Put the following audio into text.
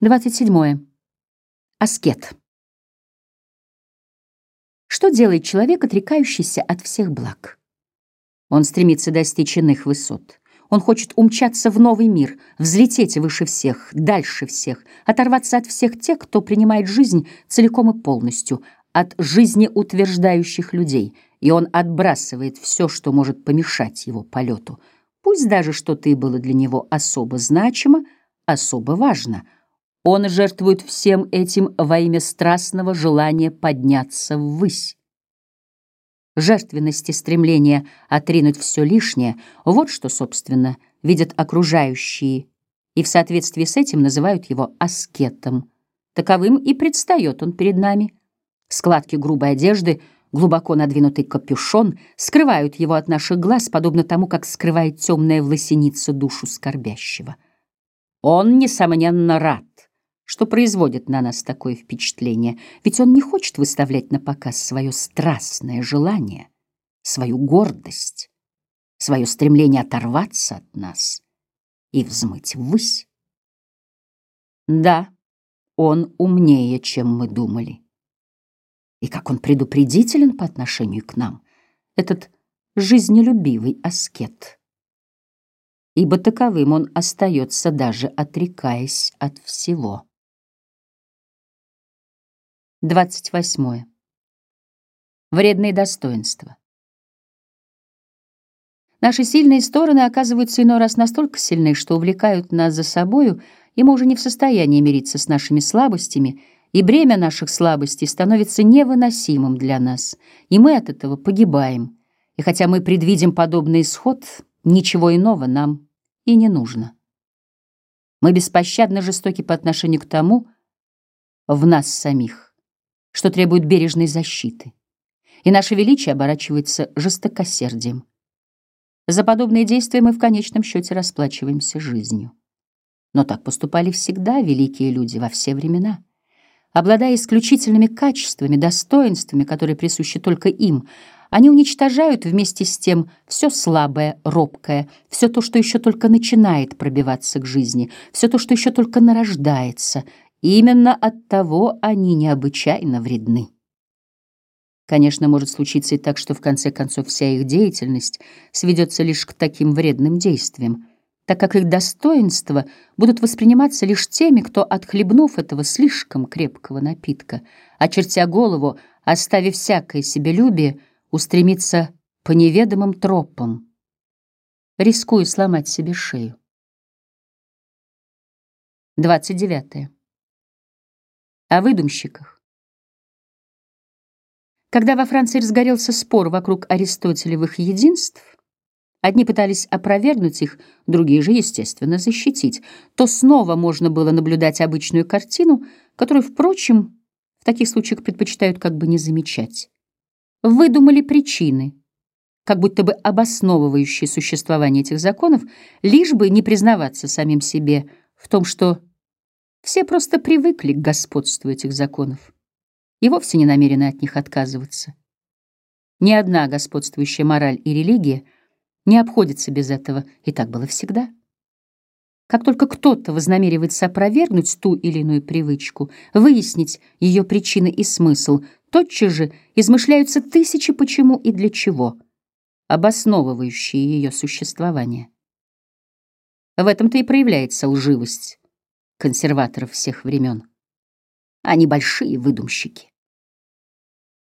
27. Аскет. Что делает человек, отрекающийся от всех благ? Он стремится достичь иных высот. Он хочет умчаться в новый мир, взлететь выше всех, дальше всех, оторваться от всех тех, кто принимает жизнь целиком и полностью, от жизнеутверждающих людей, и он отбрасывает все, что может помешать его полету. Пусть даже что-то и было для него особо значимо, особо важно — он жертвует всем этим во имя страстного желания подняться ввысь. Жертвенность и стремление отринуть все лишнее — вот что, собственно, видят окружающие, и в соответствии с этим называют его аскетом. Таковым и предстает он перед нами. Складки грубой одежды, глубоко надвинутый капюшон скрывают его от наших глаз, подобно тому, как скрывает темная власеница душу скорбящего. Он, несомненно, рад что производит на нас такое впечатление, ведь он не хочет выставлять на показ свое страстное желание, свою гордость, свое стремление оторваться от нас и взмыть ввысь. Да, он умнее, чем мы думали. И как он предупредителен по отношению к нам, этот жизнелюбивый аскет. Ибо таковым он остается, даже отрекаясь от всего. 28. Вредные достоинства. Наши сильные стороны оказываются иной раз настолько сильны, что увлекают нас за собою, и мы уже не в состоянии мириться с нашими слабостями, и бремя наших слабостей становится невыносимым для нас, и мы от этого погибаем. И хотя мы предвидим подобный исход, ничего иного нам и не нужно. Мы беспощадно жестоки по отношению к тому в нас самих что требует бережной защиты, и наше величие оборачивается жестокосердием. За подобные действия мы в конечном счете расплачиваемся жизнью. Но так поступали всегда великие люди во все времена. Обладая исключительными качествами, достоинствами, которые присущи только им, они уничтожают вместе с тем все слабое, робкое, все то, что еще только начинает пробиваться к жизни, все то, что еще только нарождается — Именно от того они необычайно вредны. Конечно, может случиться и так, что в конце концов вся их деятельность сведется лишь к таким вредным действиям, так как их достоинства будут восприниматься лишь теми, кто, отхлебнув этого слишком крепкого напитка, очертя голову, оставив всякое себелюбие, устремится по неведомым тропам, рискуя сломать себе шею. 29. О выдумщиках. Когда во Франции разгорелся спор вокруг аристотелевых единств, одни пытались опровергнуть их, другие же, естественно, защитить, то снова можно было наблюдать обычную картину, которую, впрочем, в таких случаях предпочитают как бы не замечать. Выдумали причины, как будто бы обосновывающие существование этих законов, лишь бы не признаваться самим себе в том, что все просто привыкли к господству этих законов и вовсе не намерены от них отказываться. Ни одна господствующая мораль и религия не обходится без этого, и так было всегда. Как только кто-то вознамеривается опровергнуть ту или иную привычку, выяснить ее причины и смысл, тотчас же измышляются тысячи почему и для чего, обосновывающие ее существование. В этом-то и проявляется лживость консерваторов всех времен. Они большие выдумщики.